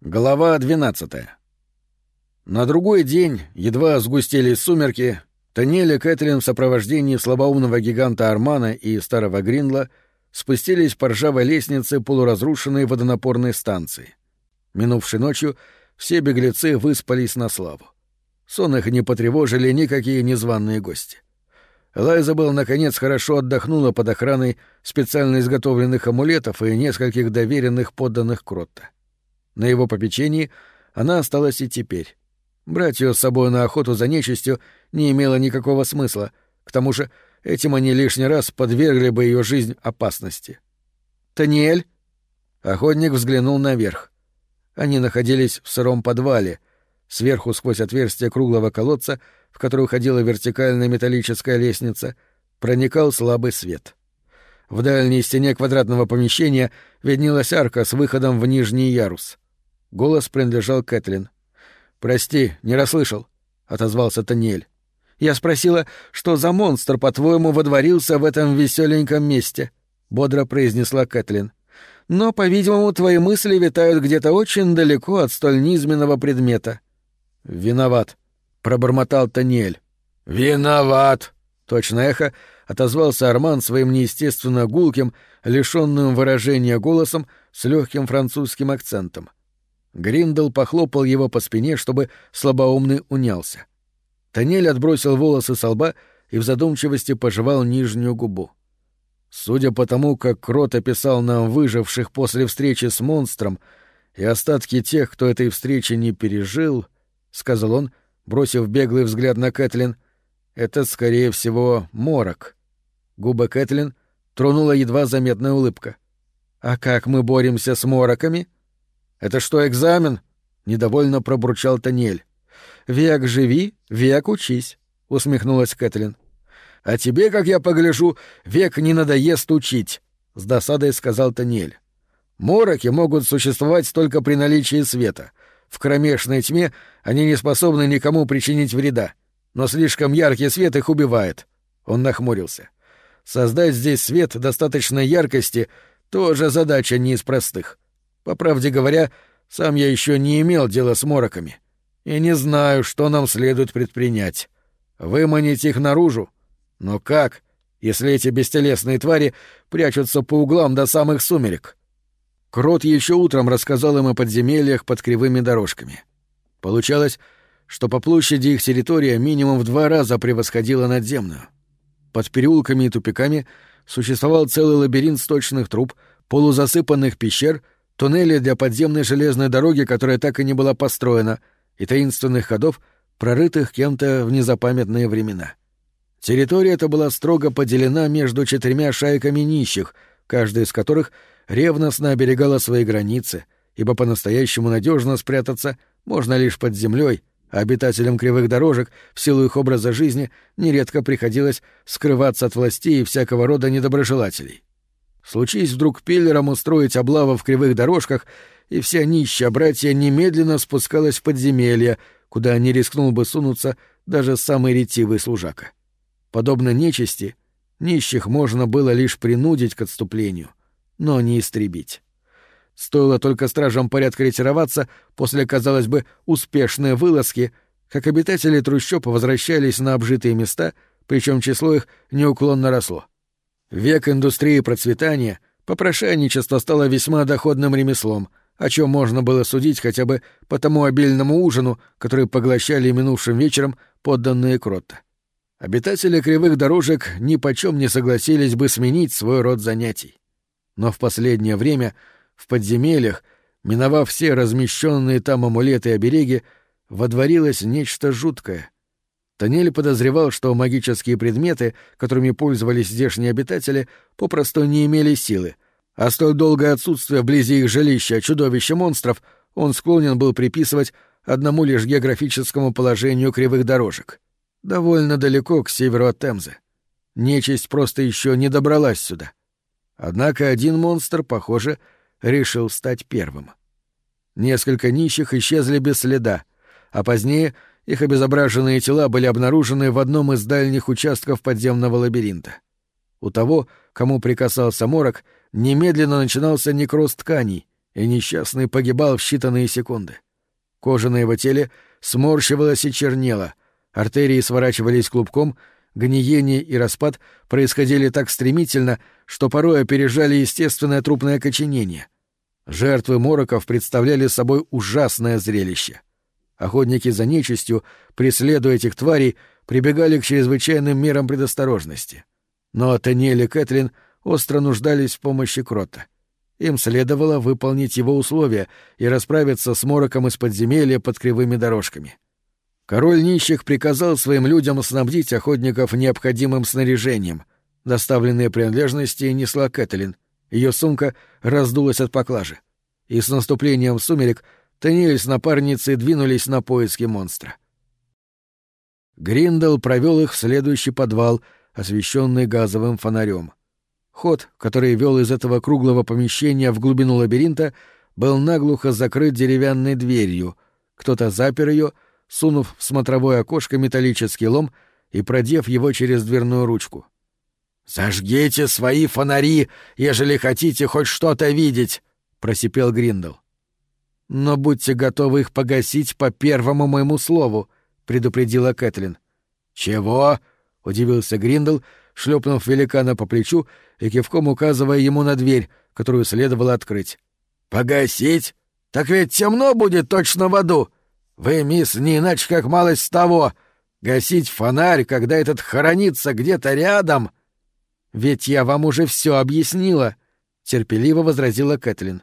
Глава 12 На другой день, едва сгустились сумерки, Танель и Кэтлин в сопровождении слабоумного гиганта Армана и старого Гриндла спустились по ржавой лестнице полуразрушенной водонапорной станции. Минувшей ночью все беглецы выспались на славу. Сон их не потревожили никакие незваные гости. Элайзабелл, наконец, хорошо отдохнула под охраной специально изготовленных амулетов и нескольких доверенных подданных Кротта. На его попечении она осталась и теперь. Брать ее с собой на охоту за нечистью не имело никакого смысла, к тому же этим они лишний раз подвергли бы ее жизнь опасности. «Таниэль?» Охотник взглянул наверх. Они находились в сыром подвале. Сверху, сквозь отверстие круглого колодца, в который уходила вертикальная металлическая лестница, проникал слабый свет. В дальней стене квадратного помещения виднелась арка с выходом в нижний ярус. Голос принадлежал Кэтлин. «Прости, не расслышал», — отозвался Таниэль. «Я спросила, что за монстр, по-твоему, водворился в этом веселеньком месте?» — бодро произнесла Кэтлин. «Но, по-видимому, твои мысли витают где-то очень далеко от столь низменного предмета». «Виноват», — пробормотал Таниэль. «Виноват!» — точно эхо отозвался Арман своим неестественно гулким, лишенным выражения голосом с легким французским акцентом. Гриндл похлопал его по спине, чтобы слабоумный унялся. Танель отбросил волосы со лба и в задумчивости пожевал нижнюю губу. Судя по тому, как Крот описал нам выживших после встречи с монстром и остатки тех, кто этой встречи не пережил, — сказал он, бросив беглый взгляд на Кэтлин, — это, скорее всего, морок. Губы Кэтлин тронула едва заметная улыбка. — А как мы боремся с мороками? — «Это что, экзамен?» — недовольно пробурчал Таниэль. «Век живи, век учись», — усмехнулась Кэтлин. «А тебе, как я погляжу, век не надоест учить», — с досадой сказал Таниэль. «Мороки могут существовать только при наличии света. В кромешной тьме они не способны никому причинить вреда, но слишком яркий свет их убивает». Он нахмурился. «Создать здесь свет достаточной яркости — тоже задача не из простых. По правде говоря, сам я еще не имел дела с мороками. И не знаю, что нам следует предпринять. Выманить их наружу? Но как, если эти бестелесные твари прячутся по углам до самых сумерек? Крот еще утром рассказал им о подземельях под кривыми дорожками. Получалось, что по площади их территория минимум в два раза превосходила надземную. Под переулками и тупиками существовал целый лабиринт сточных труб, полузасыпанных пещер — туннели для подземной железной дороги, которая так и не была построена, и таинственных ходов, прорытых кем-то в незапамятные времена. Территория эта была строго поделена между четырьмя шайками нищих, каждая из которых ревностно оберегала свои границы, ибо по-настоящему надежно спрятаться можно лишь под землей, а обитателям кривых дорожек, в силу их образа жизни, нередко приходилось скрываться от властей и всякого рода недоброжелателей. Случись вдруг Пиллером устроить облаву в кривых дорожках, и вся нищая братья немедленно спускалась в подземелье, куда не рискнул бы сунуться даже самый ретивый служака. Подобно нечисти, нищих можно было лишь принудить к отступлению, но не истребить. Стоило только стражам порядка ретироваться после, казалось бы, успешной вылазки, как обитатели трущоб возвращались на обжитые места, причем число их неуклонно росло. Век индустрии процветания попрошайничество стало весьма доходным ремеслом, о чем можно было судить хотя бы по тому обильному ужину, который поглощали минувшим вечером подданные Кротта. Обитатели кривых дорожек ни почем не согласились бы сменить свой род занятий. Но в последнее время в подземельях, миновав все размещенные там амулеты и обереги, водворилось нечто жуткое — Танель подозревал, что магические предметы, которыми пользовались здешние обитатели, попросту не имели силы, а столь долгое отсутствие вблизи их жилища чудовища монстров он склонен был приписывать одному лишь географическому положению кривых дорожек. Довольно далеко к северу от Темзы. Нечисть просто еще не добралась сюда. Однако один монстр, похоже, решил стать первым. Несколько нищих исчезли без следа, а позднее — их обезображенные тела были обнаружены в одном из дальних участков подземного лабиринта. У того, кому прикасался морок, немедленно начинался некроз тканей, и несчастный погибал в считанные секунды. Кожа на его теле сморщивалась и чернела, артерии сворачивались клубком, гниение и распад происходили так стремительно, что порой опережали естественное трупное окоченение. Жертвы мороков представляли собой ужасное зрелище. Охотники за нечистью, преследуя этих тварей, прибегали к чрезвычайным мерам предосторожности. Но Таниэль и Кэтлин остро нуждались в помощи Крота. Им следовало выполнить его условия и расправиться с мороком из подземелья под кривыми дорожками. Король нищих приказал своим людям снабдить охотников необходимым снаряжением. Доставленные принадлежности несла Кэтлин. Ее сумка раздулась от поклажи. И с наступлением сумерек Таниэль с напарницей двинулись на поиски монстра. Гриндел провел их в следующий подвал, освещенный газовым фонарем. Ход, который вел из этого круглого помещения в глубину лабиринта, был наглухо закрыт деревянной дверью. Кто-то запер ее, сунув в смотровое окошко металлический лом и продев его через дверную ручку. «Зажгите свои фонари, ежели хотите хоть что-то видеть!» — просипел Гриндл. «Но будьте готовы их погасить по первому моему слову», — предупредила Кэтлин. «Чего?» — удивился Гриндл, шлепнув великана по плечу и кивком указывая ему на дверь, которую следовало открыть. «Погасить? Так ведь темно будет точно в аду! Вы, мисс, не иначе как малость того! Гасить фонарь, когда этот хоронится где-то рядом!» «Ведь я вам уже все объяснила», — терпеливо возразила Кэтлин.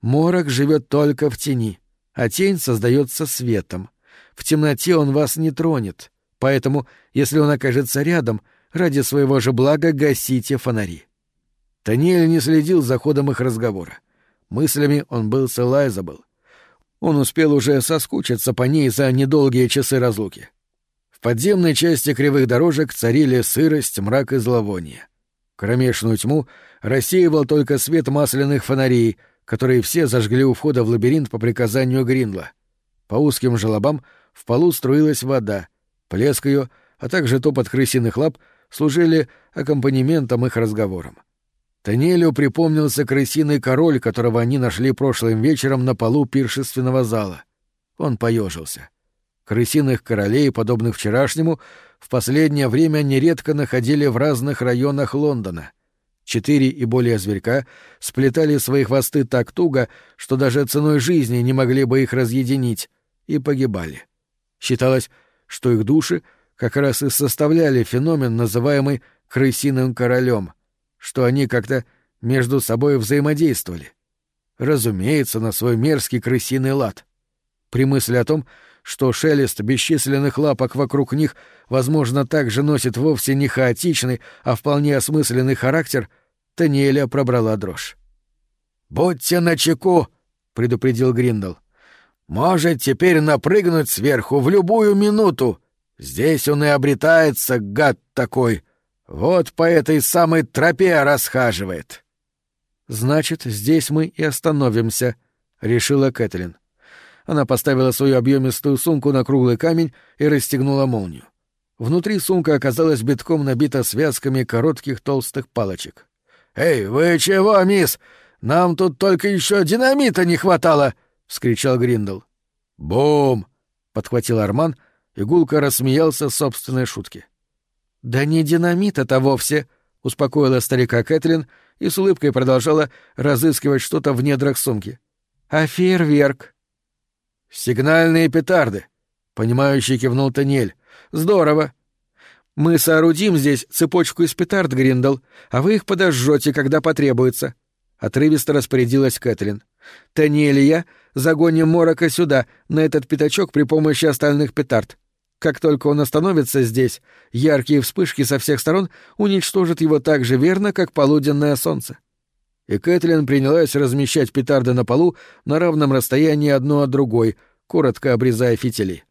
«Морок живет только в тени, а тень создается светом. В темноте он вас не тронет, поэтому, если он окажется рядом, — ради своего же блага гасите фонари. Таниэль не следил за ходом их разговора. Мыслями он был с Элайзабел. Он успел уже соскучиться по ней за недолгие часы разлуки. В подземной части кривых дорожек царили сырость, мрак и зловоние. Кромешную тьму рассеивал только свет масляных фонарей, которые все зажгли у входа в лабиринт по приказанию Гринла. По узким желобам в полу струилась вода, плеск ее, а также топот крысиных лап служили аккомпанементом их разговорам. Танелю припомнился крысиный король, которого они нашли прошлым вечером на полу пиршественного зала. Он поежился. Крысиных королей, подобных вчерашнему, в последнее время нередко находили в разных районах Лондона. Четыре и более зверька сплетали свои хвосты так туго, что даже ценой жизни не могли бы их разъединить, и погибали. Считалось, что их души — как раз и составляли феномен, называемый крысиным королем, что они как-то между собой взаимодействовали. Разумеется, на свой мерзкий крысиный лад. При мысли о том, что шелест бесчисленных лапок вокруг них, возможно, также носит вовсе не хаотичный, а вполне осмысленный характер, Таниэля пробрала дрожь. «Будьте начеку!» — предупредил Гриндл. «Может теперь напрыгнуть сверху в любую минуту!» Здесь он и обретается, гад такой. Вот по этой самой тропе расхаживает. Значит, здесь мы и остановимся, решила Кэтлин. Она поставила свою объемистую сумку на круглый камень и расстегнула молнию. Внутри сумка оказалась битком набита связками коротких толстых палочек. «Эй, вы чего, мисс? Нам тут только еще динамита не хватало!» — вскричал Гриндл. «Бум!» — подхватил Арман — Игулка рассмеялся собственной шутке. «Да не динамит это вовсе!» — успокоила старика Кэтлин и с улыбкой продолжала разыскивать что-то в недрах сумки. «А фейерверк?» «Сигнальные петарды!» — понимающий кивнул Таниэль. «Здорово!» «Мы соорудим здесь цепочку из петард, Гриндл, а вы их подожжете, когда потребуется», — отрывисто распорядилась Кэтлин. «Таниэль и я загоним Морока сюда, на этот пятачок при помощи остальных петард. Как только он остановится здесь, яркие вспышки со всех сторон уничтожат его так же верно, как полуденное солнце. И Кэтлин принялась размещать петарды на полу на равном расстоянии одно от другой, коротко обрезая фитили.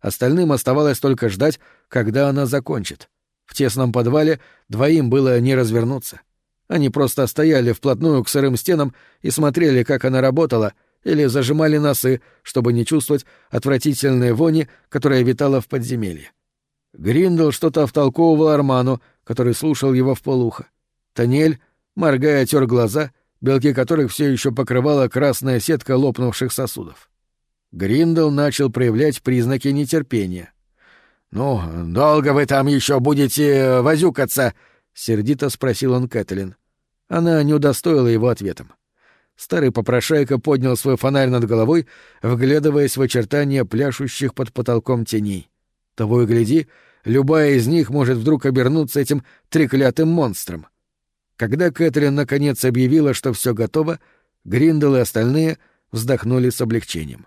Остальным оставалось только ждать, когда она закончит. В тесном подвале двоим было не развернуться. Они просто стояли вплотную к сырым стенам и смотрели, как она работала — или зажимали носы, чтобы не чувствовать отвратительной вони, которая витала в подземелье. Гриндл что-то втолковывал Арману, который слушал его в полухо. Танель, моргая, тер глаза, белки которых все еще покрывала красная сетка лопнувших сосудов. Гриндл начал проявлять признаки нетерпения. «Ну, долго вы там еще будете возюкаться?» — сердито спросил он Кэтлин. Она не удостоила его ответом. Старый попрошайка поднял свой фонарь над головой, вглядываясь в очертания пляшущих под потолком теней. Того и гляди, любая из них может вдруг обернуться этим треклятым монстром. Когда Кэтрин наконец объявила, что все готово, Гриндл и остальные вздохнули с облегчением.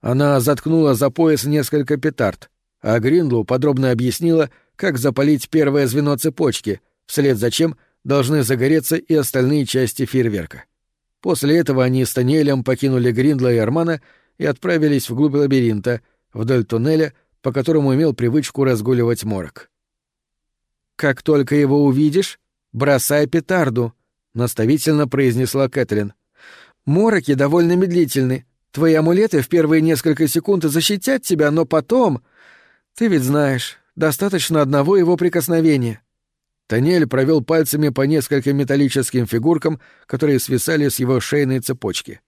Она заткнула за пояс несколько петард, а Гриндлу подробно объяснила, как запалить первое звено цепочки, вслед за чем должны загореться и остальные части фейерверка. После этого они с Таниэлем покинули Гриндла и Армана и отправились вглубь лабиринта, вдоль туннеля, по которому имел привычку разгуливать морок. «Как только его увидишь, бросай петарду», — наставительно произнесла Кэтлин. «Мороки довольно медлительны. Твои амулеты в первые несколько секунд защитят тебя, но потом... Ты ведь знаешь, достаточно одного его прикосновения». Танель провел пальцами по нескольким металлическим фигуркам, которые свисали с его шейной цепочки.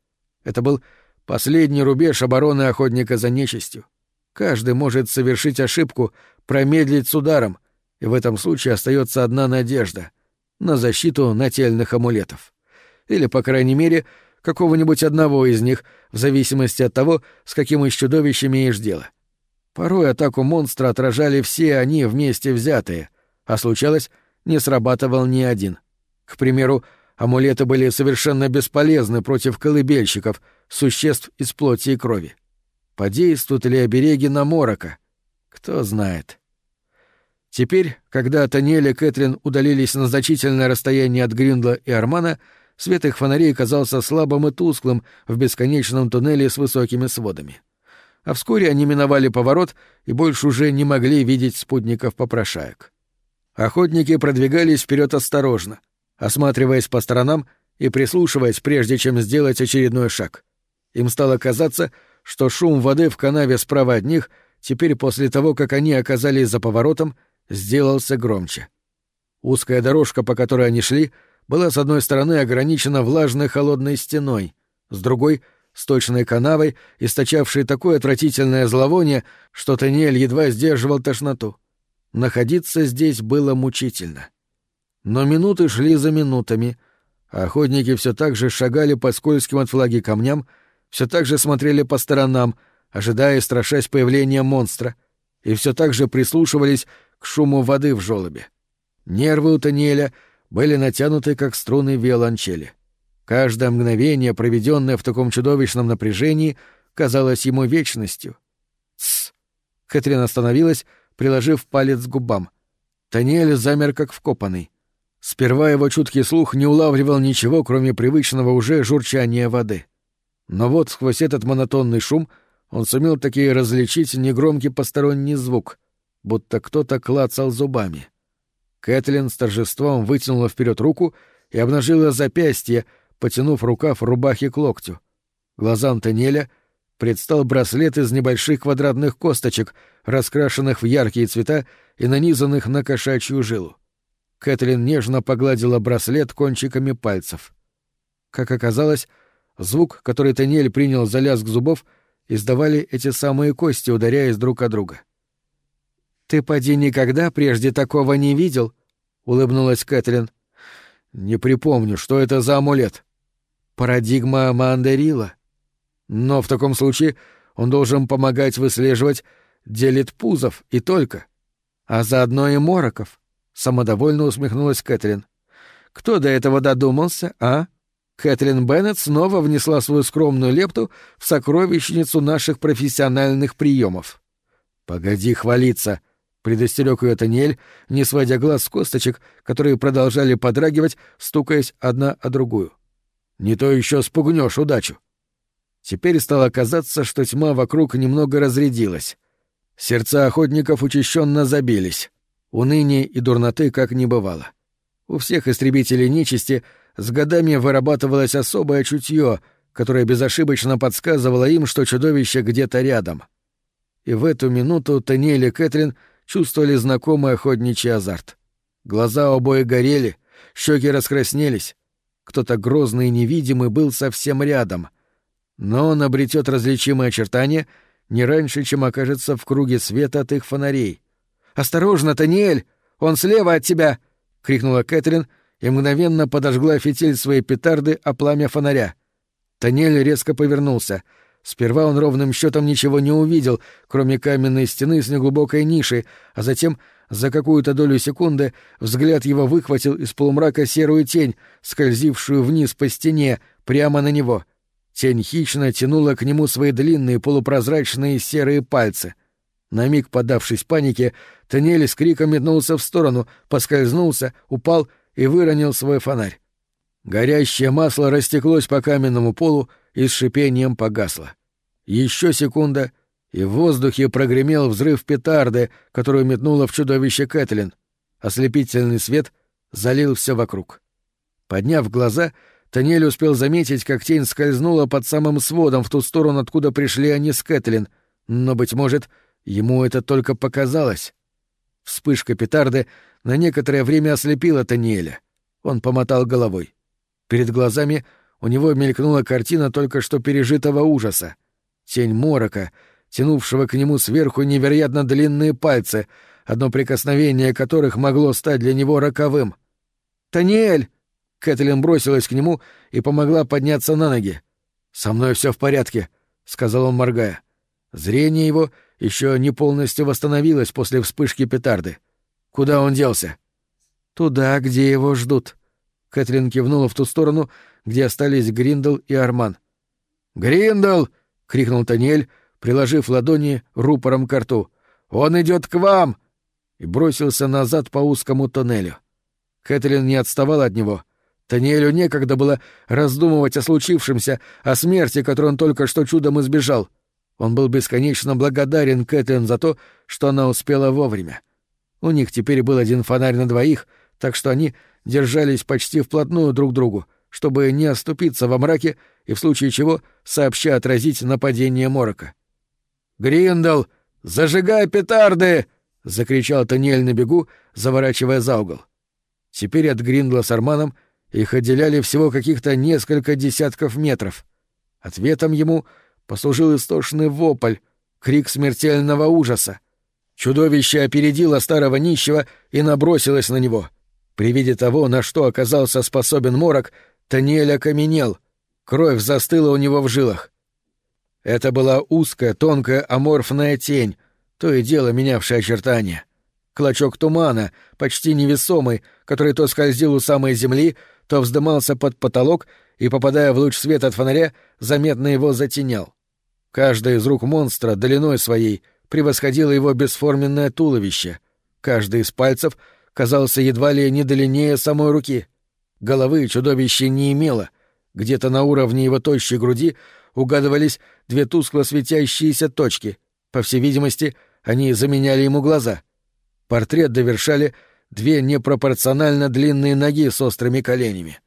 Это был последний рубеж обороны охотника за нечистью. Каждый может совершить ошибку, промедлить с ударом, и в этом случае остается одна надежда — на защиту нательных амулетов. Или, по крайней мере, какого-нибудь одного из них, в зависимости от того, с каким из чудовищ имеешь дело. Порой атаку монстра отражали все они вместе взятые, а случалось, не срабатывал ни один. К примеру, амулеты были совершенно бесполезны против колыбельщиков, существ из плоти и крови. Подействуют ли обереги на Морока? Кто знает. Теперь, когда Таниэль и Кэтрин удалились на значительное расстояние от Гриндла и Армана, свет их фонарей казался слабым и тусклым в бесконечном туннеле с высокими сводами. А вскоре они миновали поворот и больше уже не могли видеть спутников-попрошаек. Охотники продвигались вперед осторожно, осматриваясь по сторонам и прислушиваясь, прежде чем сделать очередной шаг. Им стало казаться, что шум воды в канаве справа от них, теперь после того, как они оказались за поворотом, сделался громче. Узкая дорожка, по которой они шли, была с одной стороны ограничена влажной холодной стеной, с другой — сточной канавой, источавшей такое отвратительное зловоние, что Таниэль едва сдерживал тошноту. Находиться здесь было мучительно. Но минуты шли за минутами, а охотники все так же шагали по скользким от влаги камням, все так же смотрели по сторонам, ожидая и страшась появления монстра, и все так же прислушивались к шуму воды в желобе. Нервы у Таниэля были натянуты, как струны виолончели. Каждое мгновение, проведенное в таком чудовищном напряжении, казалось ему вечностью. «Тсс!» Кэтрин остановилась, приложив палец к губам. Таниэль замер, как вкопанный. Сперва его чуткий слух не улавливал ничего, кроме привычного уже журчания воды. Но вот сквозь этот монотонный шум он сумел таки различить негромкий посторонний звук, будто кто-то клацал зубами. Кэтлин с торжеством вытянула вперед руку и обнажила запястье, потянув рукав рубахи к локтю. Глазам Танеля предстал браслет из небольших квадратных косточек, раскрашенных в яркие цвета и нанизанных на кошачью жилу. Кэтлин нежно погладила браслет кончиками пальцев. Как оказалось, Звук, который Таниэль принял за лязг зубов, издавали эти самые кости, ударяясь друг о друга. «Ты, поди, никогда прежде такого не видел?» — улыбнулась Кэтлин. «Не припомню, что это за амулет». «Парадигма Мандерила. Но в таком случае он должен помогать выслеживать делит пузов и только. А заодно и мороков», — самодовольно усмехнулась Кэтлин. «Кто до этого додумался, а?» Кэтлин Беннет снова внесла свою скромную лепту в сокровищницу наших профессиональных приемов. «Погоди хвалиться», — предостерег ее Таниэль, не сводя глаз с косточек, которые продолжали подрагивать, стукаясь одна о другую. «Не то еще спугнешь удачу». Теперь стало казаться, что тьма вокруг немного разрядилась. Сердца охотников учащенно забились. Уныние и дурноты как не бывало. У всех истребителей нечисти — с годами вырабатывалось особое чутье, которое безошибочно подсказывало им, что чудовище где-то рядом. И в эту минуту Таниэль и Кэтрин чувствовали знакомый охотничий азарт. Глаза обоих горели, щеки раскраснелись. кто-то грозный и невидимый был совсем рядом. Но он обретет различимые очертания не раньше, чем окажется в круге света от их фонарей. «Осторожно, Таниэль! Он слева от тебя!» — крикнула Кэтрин и мгновенно подожгла фитиль своей петарды о пламя фонаря. Таниэль резко повернулся. Сперва он ровным счетом ничего не увидел, кроме каменной стены с неглубокой нишей, а затем за какую-то долю секунды взгляд его выхватил из полумрака серую тень, скользившую вниз по стене, прямо на него. Тень хищно тянула к нему свои длинные полупрозрачные серые пальцы. На миг подавшись панике, Таниэль с криком метнулся в сторону, поскользнулся, упал и выронил свой фонарь. Горящее масло растеклось по каменному полу и с шипением погасло. Еще секунда, и в воздухе прогремел взрыв петарды, которую метнула в чудовище Кэтлин. Ослепительный свет залил все вокруг. Подняв глаза, Таниэль успел заметить, как тень скользнула под самым сводом в ту сторону, откуда пришли они с Кэтлин, но, быть может, ему это только показалось. Вспышка петарды на некоторое время ослепила Таниэля. Он помотал головой. Перед глазами у него мелькнула картина только что пережитого ужаса. Тень морока — тянувшего к нему сверху невероятно длинные пальцы, одно прикосновение которых могло стать для него роковым. «Таниэль!» — Кэтлин бросилась к нему и помогла подняться на ноги. «Со мной все в порядке», — сказал он, моргая. Зрение его еще не полностью восстановилось после вспышки петарды. Куда он делся? «Туда, где его ждут». Кэтлин кивнула в ту сторону, где остались Гриндл и Арман. «Гриндл!» — крикнул Таниэль, приложив ладони рупором к рту. «Он идет к вам!» и бросился назад по узкому тоннелю. Кэтлин не отставал от него. Таниэлю некогда было раздумывать о случившемся, о смерти, которой он только что чудом избежал. Он был бесконечно благодарен Кэтлин за то, что она успела вовремя. У них теперь был один фонарь на двоих, так что они держались почти вплотную друг к другу, чтобы не оступиться во мраке и в случае чего сообща отразить нападение Морока. «Гриндл, зажигай петарды!» — закричал Таниэль на бегу, заворачивая за угол. Теперь от Гриндла с Арманом их отделяли всего каких-то несколько десятков метров. Ответом ему послужил истошный вопль, крик смертельного ужаса. Чудовище опередило старого нищего и набросилось на него. При виде того, на что оказался способен морок, Таниэль окаменел. Кровь застыла у него в жилах. Это была узкая, тонкая, аморфная тень, то и дело менявшая очертания. Клочок тумана, почти невесомый, который то скользил у самой земли, то вздымался под потолок и, попадая в луч света от фонаря, заметно его затенял. Каждая из рук монстра длиной своей превосходила его бесформенное туловище. Каждый из пальцев казался едва ли не длиннее самой руки. Головы чудовище не имело. Где-то на уровне его тощей груди угадывались две тускло светящиеся точки. По всей видимости, они заменяли ему глаза. Портрет довершали две непропорционально длинные ноги с острыми коленями.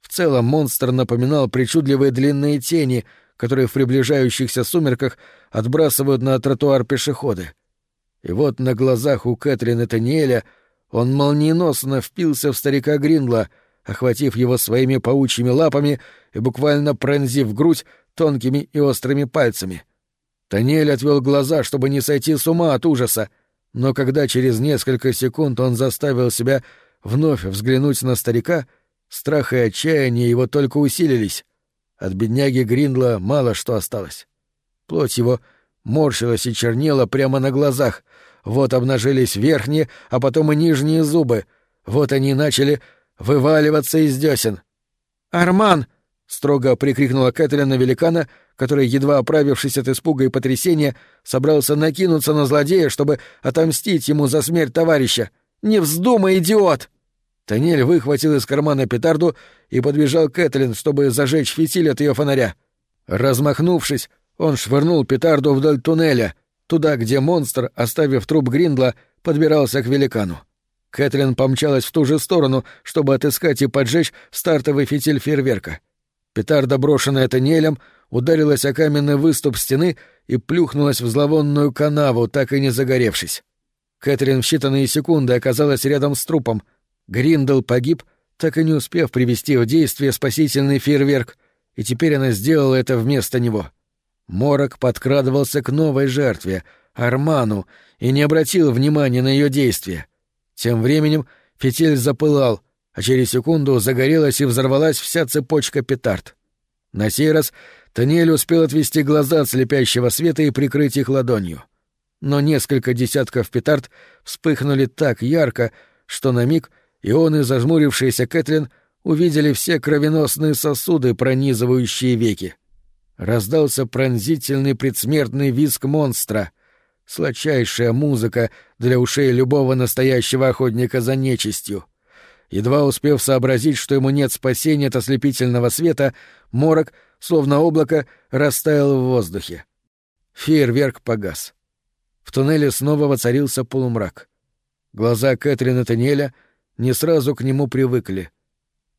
В целом монстр напоминал причудливые длинные тени, которые в приближающихся сумерках отбрасывают на тротуар пешеходы. И вот на глазах у Кэтрин и Таниэля он молниеносно впился в старика Гриндла, охватив его своими паучьими лапами и буквально пронзив грудь тонкими и острыми пальцами. Таниэль отвел глаза, чтобы не сойти с ума от ужаса, но когда через несколько секунд он заставил себя вновь взглянуть на старика, страх и отчаяние его только усилились. От бедняги Гриндла мало что осталось. Плоть его морщилась и чернела прямо на глазах. Вот обнажились верхние, а потом и нижние зубы. Вот они начали вываливаться из десен. «Арман!» строго прикрикнула Кэтлин на великана, который, едва оправившись от испуга и потрясения, собрался накинуться на злодея, чтобы отомстить ему за смерть товарища. «Не вздумай, идиот!» Танель выхватил из кармана петарду и подбежал Кэтлин, чтобы зажечь фитиль от ее фонаря. Размахнувшись, он швырнул петарду вдоль туннеля, туда, где монстр, оставив труп Гриндла, подбирался к великану. Кэтлин помчалась в ту же сторону, чтобы отыскать и поджечь стартовый фитиль фейерверка. Петарда, брошенная Танелем, ударилась о каменный выступ стены и плюхнулась в зловонную канаву, так и не загоревшись. Кэтрин в считанные секунды оказалась рядом с трупом. Гриндл погиб, так и не успев привести в действие спасительный фейерверк, и теперь она сделала это вместо него. Морок подкрадывался к новой жертве, Арману, и не обратил внимания на ее действия. Тем временем фитиль запылал, а через секунду загорелась и взорвалась вся цепочка петард. На сей раз Таниэль успел отвести глаза от слепящего света и прикрыть их ладонью. Но несколько десятков петард вспыхнули так ярко, что на миг и он и зажмурившаяся Кэтлин увидели все кровеносные сосуды, пронизывающие веки. Раздался пронзительный предсмертный визг монстра, сладчайшая музыка для ушей любого настоящего охотника за нечистью. Едва успев сообразить, что ему нет спасения от ослепительного света, морок, словно облако, растаял в воздухе. Фейерверк погас. В туннеле снова воцарился полумрак. Глаза Кэтрин и Таниэля — не сразу к нему привыкли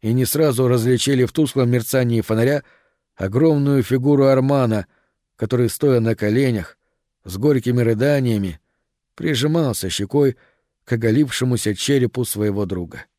и не сразу различили в тусклом мерцании фонаря огромную фигуру Армана, который, стоя на коленях, с горькими рыданиями, прижимался щекой к оголившемуся черепу своего друга. —